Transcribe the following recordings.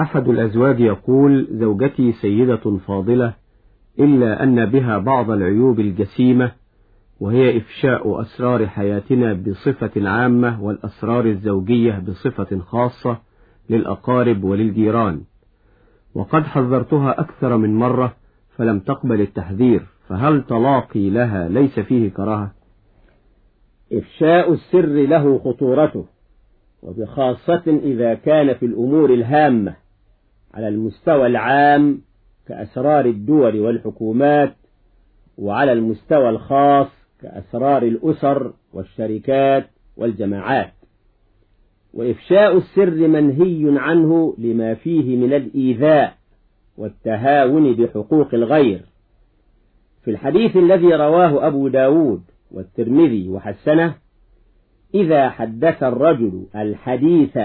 أحد الأزواج يقول زوجتي سيدة فاضلة إلا أن بها بعض العيوب الجسيمة وهي إفشاء أسرار حياتنا بصفة عامة والأسرار الزوجية بصفة خاصة للأقارب وللجيران. وقد حذرتها أكثر من مرة فلم تقبل التحذير فهل طلاقي لها ليس فيه كراهة؟ إفشاء السر له خطورته وبخاصة إذا كان في الأمور الهامة. على المستوى العام كأسرار الدول والحكومات وعلى المستوى الخاص كأسرار الأسر والشركات والجماعات. وإفشاء السر منهي عنه لما فيه من الإيذاء والتهاون بحقوق الغير. في الحديث الذي رواه أبو داود والترمذي وحسنه إذا حدث الرجل الحديث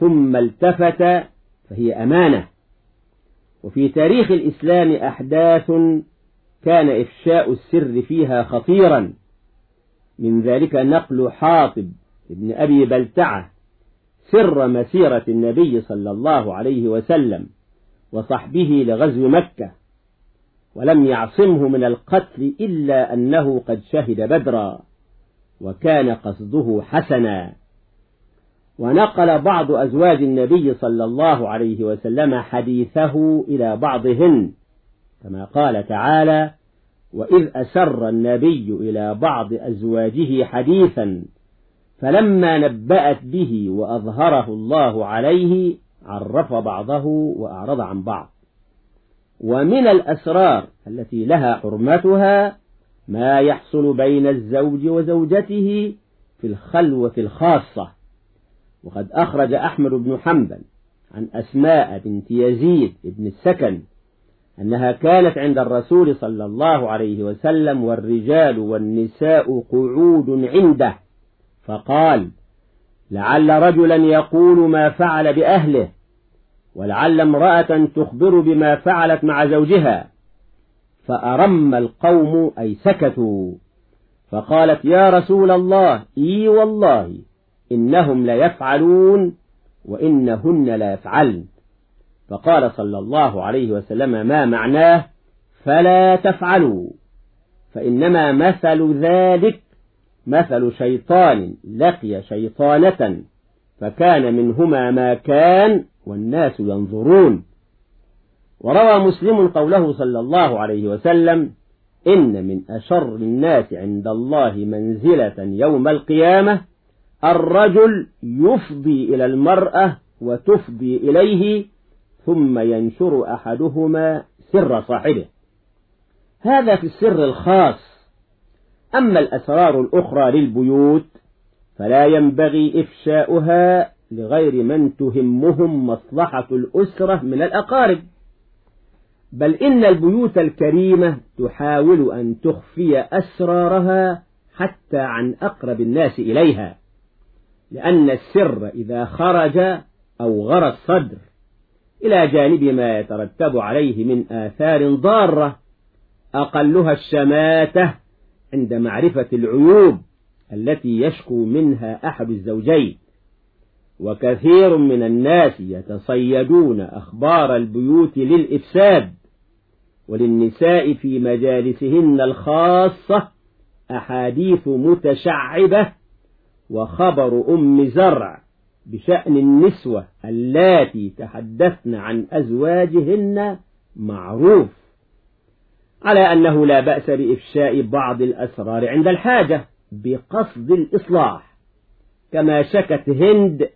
ثم التفت فهي أمانة. وفي تاريخ الإسلام أحداث كان إفشاء السر فيها خطيرا. من ذلك نقل حاطب ابن أبي بلتعة سر مسيرة النبي صلى الله عليه وسلم وصحبه لغزو مكة ولم يعصمه من القتل إلا أنه قد شهد بدرا وكان قصده حسنا. ونقل بعض أزواج النبي صلى الله عليه وسلم حديثه إلى بعضهن كما قال تعالى وإذ أسر النبي إلى بعض أزواجه حديثا فلما نبأت به وأظهره الله عليه عرف بعضه وأعرض عن بعض. ومن الأسرار التي لها حرمتها ما يحصل بين الزوج وزوجته في الخلوة الخاصة. وقد أخرج أحمد بن حنبل عن أسماء بنت يزيد بن السكن أنها كانت عند الرسول صلى الله عليه وسلم والرجال والنساء قعود عنده. فقال لعل رجلا يقول ما فعل بأهله ولعل امرأة تخبر بما فعلت مع زوجها. فأرم القوم أي سكتوا فقالت يا رسول الله إي والله إنهم ليفعلون وإنهن لا فقال صلى الله عليه وسلم ما معناه؟ فلا تفعلوا. فإنما مثل ذلك مثل شيطان لقي شيطانة فكان منهما ما كان والناس ينظرون. وروى مسلم قوله صلى الله عليه وسلم إن من أشر الناس عند الله منزلة يوم القيامة الرجل يفضي إلى المرأة وتفضي إليه ثم ينشر أحدهما سر صاحبه. هذا في السر الخاص. أما الأسرار الأخرى للبيوت فلا ينبغي إفشاؤها لغير من تهمهم مصلحة الأسرة من الأقارب. بل إن البيوت الكريمة تحاول أن تخفي أسرارها حتى عن أقرب الناس إليها. لأن السر إذا خرج أو غرى الصدر إلى جانب ما يترتب عليه من آثار ضارة أقلها الشماتة عند معرفة العيوب التي يشكو منها أحد الزوجين. وكثير من الناس يتصيدون أخبار البيوت للإفساد وللنساء في مجالسهن الخاصة أحاديث متشعبة وخبر أم زرع بشأن النسوة اللاتي تحدثن عن أزواجهن معروف على أنه لا بأس بإفشاء بعض الأسرار عند الحاجة بقصد الإصلاح كما شكت هند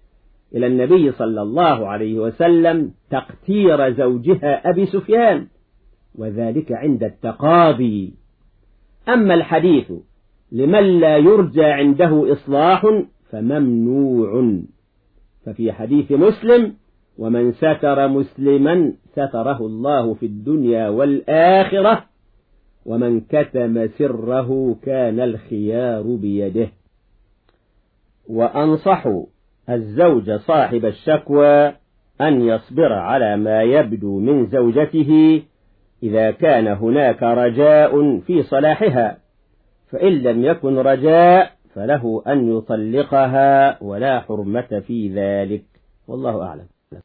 إلى النبي صلى الله عليه وسلم تقتير زوجها أبي سفيان وذلك عند التقاضي. أما الحديث لمن لا يرجى عنده إصلاح فممنوع. ففي حديث مسلم ومن ستر مسلما ستره الله في الدنيا والآخرة ومن كتم سره كان الخيار بيده. وأنصح الزوج صاحب الشكوى أن يصبر على ما يبدو من زوجته إذا كان هناك رجاء في صلاحها. فإن لم يكن رجاء فله أن يطلقها ولا حرمة في ذلك. والله أعلم.